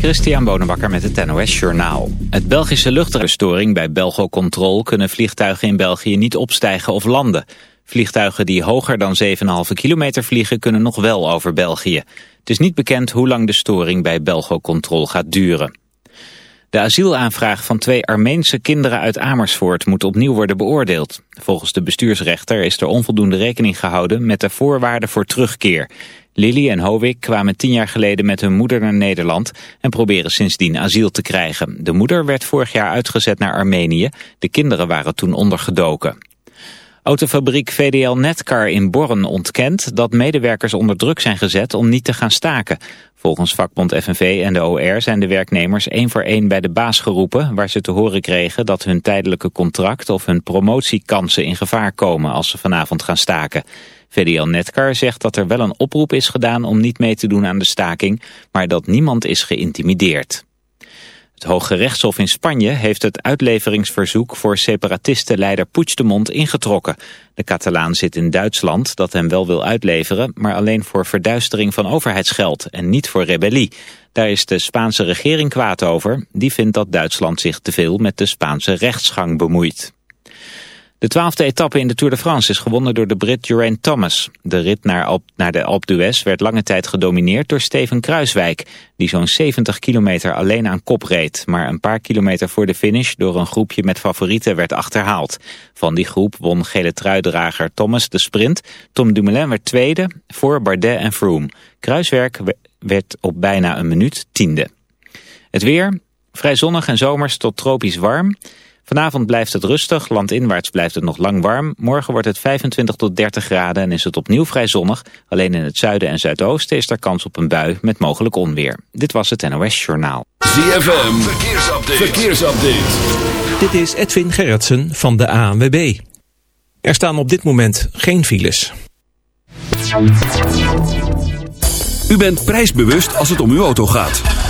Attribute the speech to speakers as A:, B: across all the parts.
A: Christian Bonenbakker met het NOS Journaal. Het Belgische luchtruimstoring bij Belgocontrol kunnen vliegtuigen in België niet opstijgen of landen. Vliegtuigen die hoger dan 7,5 kilometer vliegen kunnen nog wel over België. Het is niet bekend hoe lang de storing bij Belgocontrol gaat duren. De asielaanvraag van twee Armeense kinderen uit Amersfoort moet opnieuw worden beoordeeld. Volgens de bestuursrechter is er onvoldoende rekening gehouden met de voorwaarden voor terugkeer. Lily en Hovik kwamen tien jaar geleden met hun moeder naar Nederland en proberen sindsdien asiel te krijgen. De moeder werd vorig jaar uitgezet naar Armenië. De kinderen waren toen ondergedoken. Autofabriek VDL Netcar in Borren ontkent dat medewerkers onder druk zijn gezet om niet te gaan staken. Volgens vakbond FNV en de OR zijn de werknemers één voor één bij de baas geroepen... waar ze te horen kregen dat hun tijdelijke contract of hun promotiekansen in gevaar komen als ze vanavond gaan staken. VDL Netcar zegt dat er wel een oproep is gedaan om niet mee te doen aan de staking, maar dat niemand is geïntimideerd. Het Hoge Rechtshof in Spanje heeft het uitleveringsverzoek voor separatistenleider Puigdemont ingetrokken. De Catalaan zit in Duitsland dat hem wel wil uitleveren, maar alleen voor verduistering van overheidsgeld en niet voor rebellie. Daar is de Spaanse regering kwaad over. Die vindt dat Duitsland zich te veel met de Spaanse rechtsgang bemoeit. De twaalfde etappe in de Tour de France is gewonnen door de Brit Geraint Thomas. De rit naar, naar de Alpe d'Huez werd lange tijd gedomineerd door Steven Kruiswijk... die zo'n 70 kilometer alleen aan kop reed... maar een paar kilometer voor de finish door een groepje met favorieten werd achterhaald. Van die groep won gele truidrager Thomas de sprint. Tom Dumoulin werd tweede voor Bardet en Froome. Kruiswijk werd op bijna een minuut tiende. Het weer, vrij zonnig en zomers tot tropisch warm... Vanavond blijft het rustig, landinwaarts blijft het nog lang warm. Morgen wordt het 25 tot 30 graden en is het opnieuw vrij zonnig. Alleen in het zuiden en zuidoosten is er kans op een bui met mogelijk onweer. Dit was het NOS Journaal.
B: ZFM, verkeersupdate. verkeersupdate.
C: Dit is Edwin Gerritsen van de ANWB. Er staan op dit moment geen files.
B: U bent prijsbewust als het om uw auto gaat.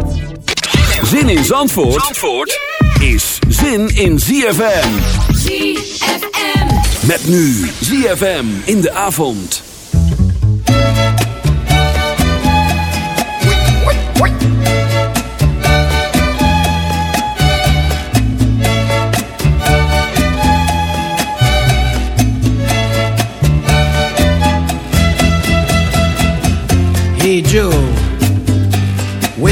B: Zin in Zandvoort, Zandvoort is zin in ZFM.
D: ZFM.
B: Met nu ZFM in de avond.
E: Hey Joe,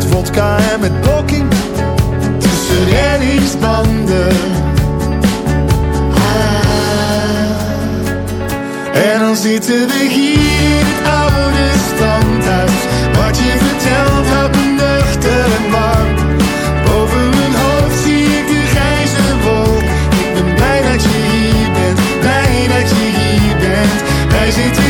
F: met
G: vodka en met blokking, tussen reddingsbanden. En dan zitten we hier in het oude standhuis. Wat je vertelt houdt me nuchter en warm. Boven mijn hoofd zie ik de grijze wolk. Ik ben blij dat je hier bent, blij dat je hier bent. Wij zitten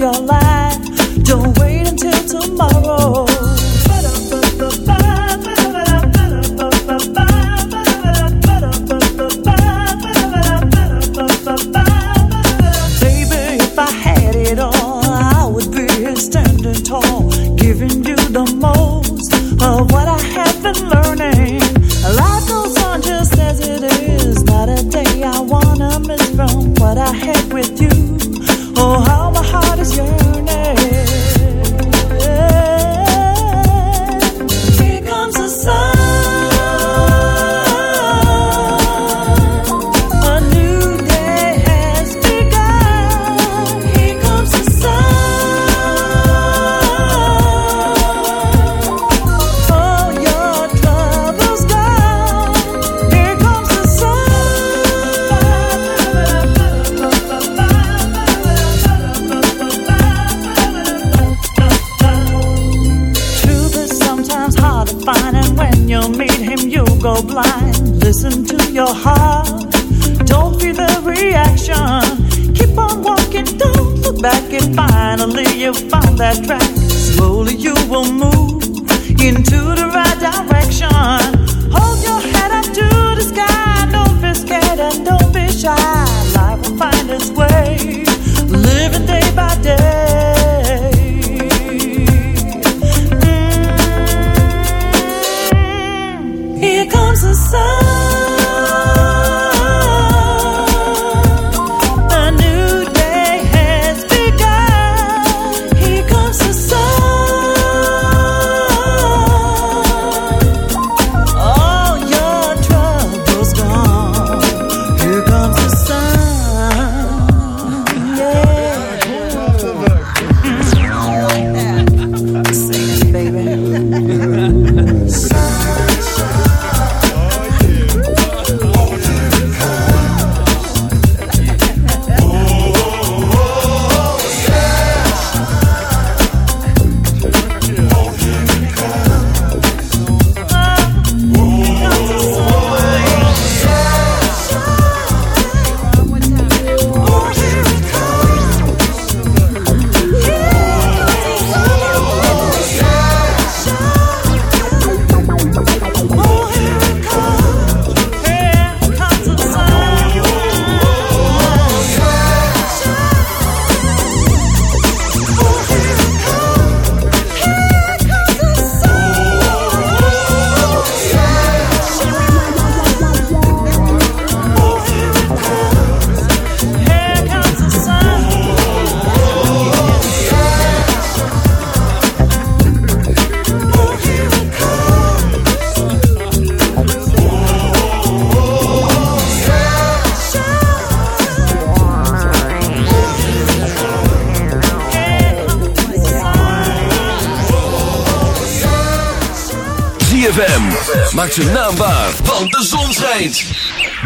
H: your life.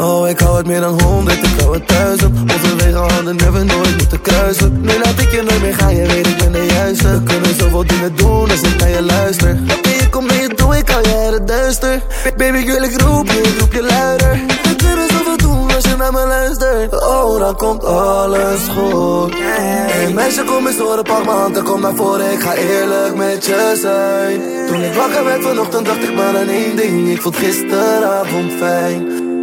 I: Oh, ik hou het meer dan honderd, ik hou het duizend. Onze wegen hadden never nooit moeten kruisen. Nu laat ik je nooit meer gaan, je weet ik ben de juiste. We kunnen zoveel dingen doen als ik naar je luister. Oké, je komt mee, doe ik al het duister. Baby, ik wil ik roep je, roep je luider. Kunnen zoveel doen als je naar me luistert. Oh, dan komt alles goed. Hey meisje, kom eens horen, pak m'n hand en kom naar voren. Ik ga eerlijk met je zijn. Toen ik wakker werd vanochtend, dacht ik maar aan één ding. Ik vond gisteravond fijn.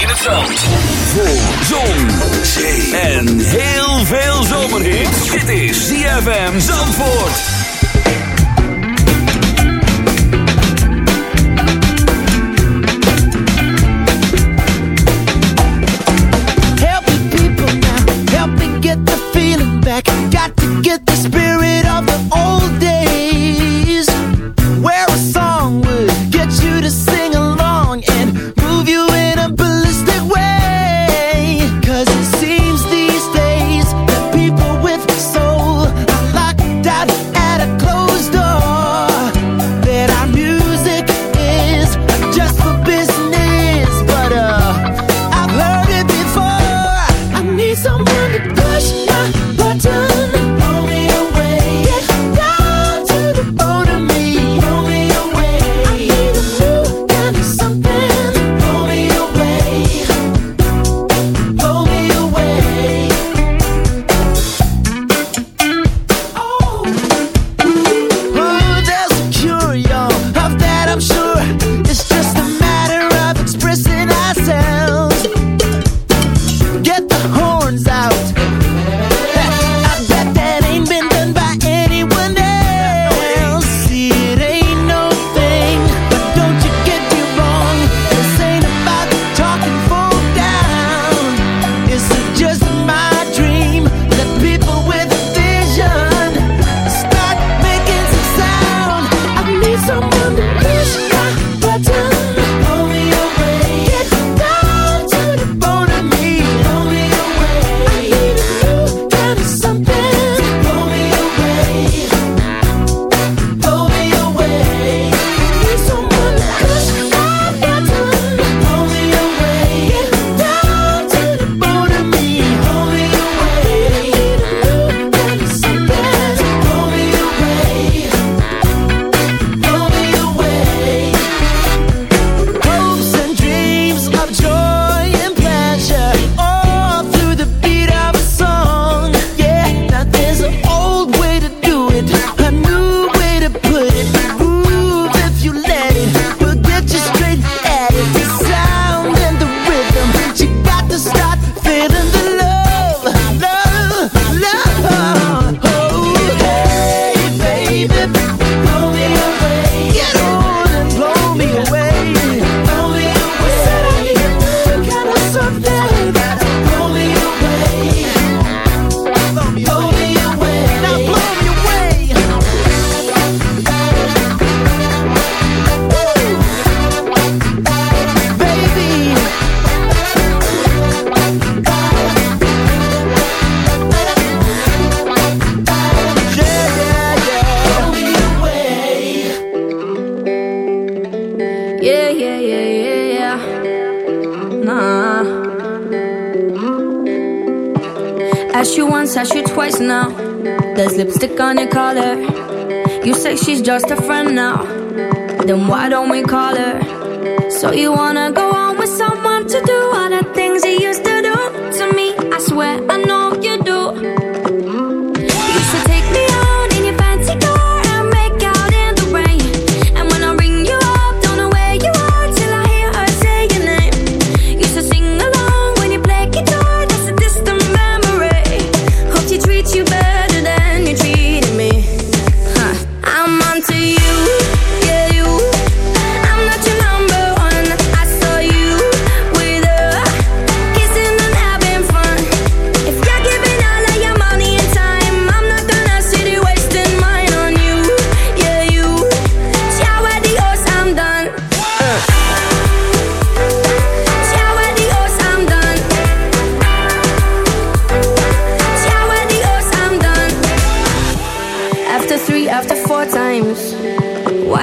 B: In het zand. Voor zon, zee en heel veel zomerhit. Dit is ZFM Zandvoort.
J: Get the feeling back. Got to get the spirit of the old days.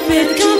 H: stupid. Come